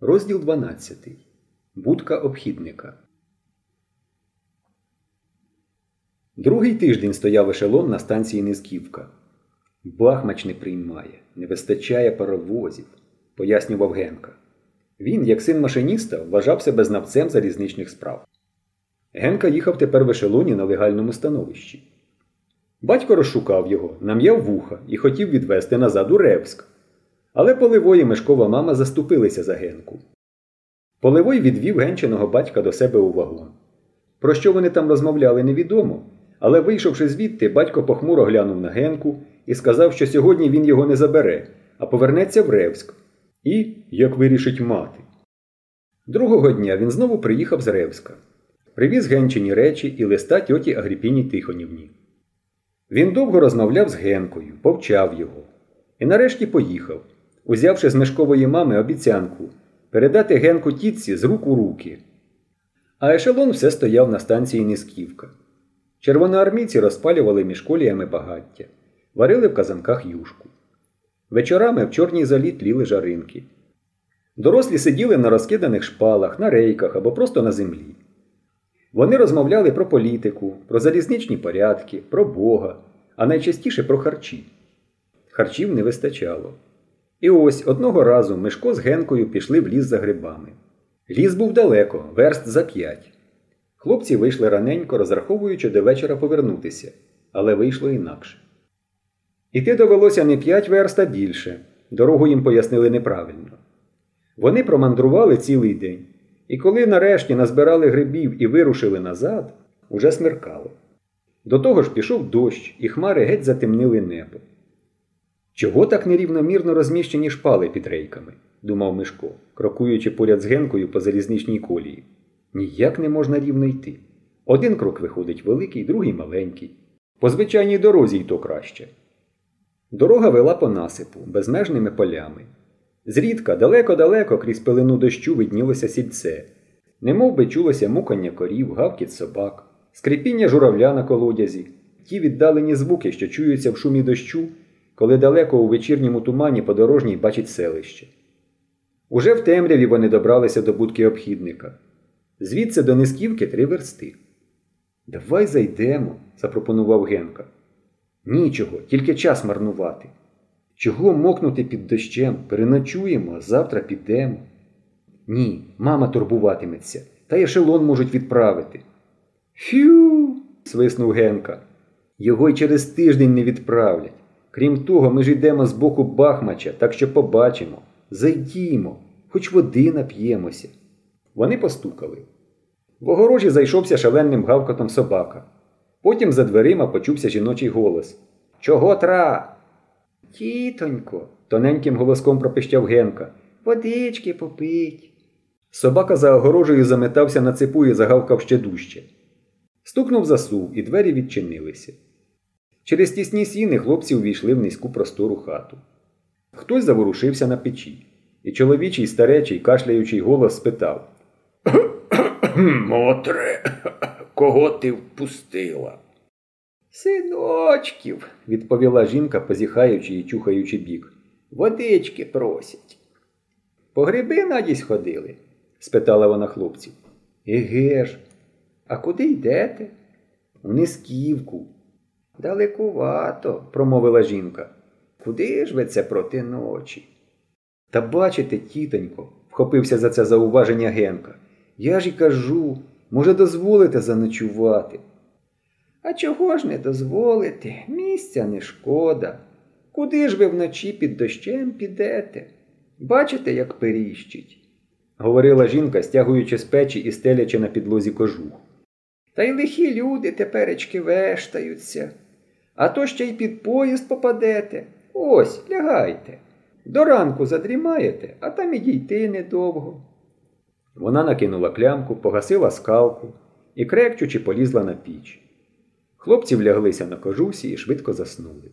Розділ 12. Будка обхідника. Другий тиждень стояв ешелон на станції Низківка. Бахмач не приймає, не вистачає паровозів, пояснював Генка. Він, як син машиніста, вважав себе знавцем залізничних справ. Генка їхав тепер в ешелоні на легальному становищі. Батько розшукав його, нам'яв вуха і хотів відвезти назад у Ревськ. Але Поливой і Мешкова мама заступилися за Генку. Поливой відвів генчиного батька до себе у вагон. Про що вони там розмовляли, невідомо, але, вийшовши звідти, батько похмуро глянув на Генку і сказав, що сьогодні він його не забере, а повернеться в Ревськ. І, як вирішить мати. Другого дня він знову приїхав з Ревська. Привіз генчині речі і листа тьоті Агріпіні Тихонівні. Він довго розмовляв з Генкою, повчав його. І нарешті поїхав узявши з мешкової мами обіцянку передати Генку тітці з рук у руки. А ешелон все стояв на станції Низківка. Червоноармійці розпалювали між коліями багаття, варили в казанках юшку. Вечорами в чорній залі тліли жаринки. Дорослі сиділи на розкиданих шпалах, на рейках або просто на землі. Вони розмовляли про політику, про залізничні порядки, про Бога, а найчастіше про харчі. Харчів не вистачало. І ось одного разу Мишко з Генкою пішли в ліс за грибами. Ліс був далеко, верст за п'ять. Хлопці вийшли раненько, розраховуючи до вечора повернутися, але вийшло інакше. Іти довелося не п'ять верст, а більше. Дорогу їм пояснили неправильно. Вони промандрували цілий день, і коли нарешті назбирали грибів і вирушили назад, уже смеркало. До того ж пішов дощ, і хмари геть затемнили небо. Чого так нерівномірно розміщені шпали під рейками? думав Мишко, крокуючи поряд з генкою по залізничній колії. Ніяк не можна рівно йти. Один крок виходить великий, другий маленький. По звичайній дорозі й то краще. Дорога вела по насипу, безмежними полями. Зрідка, далеко-далеко крізь пилину дощу виднілося сільце, немов би чулося мукання корів, гавкіт собак, скрипіння журавля на колодязі, ті віддалені звуки, що чуються в шумі дощу коли далеко у вечірньому тумані подорожній бачить селище. Уже в темряві вони добралися до будки обхідника. Звідси до Низківки три версти. Давай зайдемо, запропонував Генка. Нічого, тільки час марнувати. Чого мокнути під дощем? Переночуємо, а завтра підемо. Ні, мама турбуватиметься, та ешелон можуть відправити. Фю. свиснув Генка. Його й через тиждень не відправлять. Крім того, ми ж йдемо з боку Бахмача, так що побачимо. Зайдімо, хоч води нап'ємося. Вони постукали. В огорожі зайшовся шаленним гавкотом собака. Потім за дверима почувся жіночий голос Чого тра? Тітонько, тоненьким голоском пропищав Генка. Водички попить. Собака за огорожею заметався на цепу і загавкав ще дужче. Стукнув засув, і двері відчинилися. Через тісні сіни хлопці увійшли в низьку простору хату. Хтось заворушився на печі, і чоловічий старечий, кашляючий голос спитав Мотре, кого ти впустила? Синочків, відповіла жінка, позіхаючи і чухаючи бік. Водички просять. По гриби надісь ходили? спитала вона хлопців. Еге ж, а куди йдете? У Низківку. Далекувато, промовила жінка. Куди ж ви це проти ночі? Та бачите, тітонько, вхопився за це зауваження Генка. Я ж і кажу, може, дозволите заночувати. А чого ж не дозволити? Місця не шкода. Куди ж ви вночі під дощем підете? Бачите, як періщить, говорила жінка, стягуючи з печі і стелячи на підлозі кожух. Та й лихі люди теперечки вештаються. А то ще й під поїзд попадете. Ось, лягайте. До ранку задрімаєте, а там і дійти недовго. Вона накинула клямку, погасила скалку і, крекчучи, полізла на піч. Хлопці вляглися на кожусі і швидко заснули.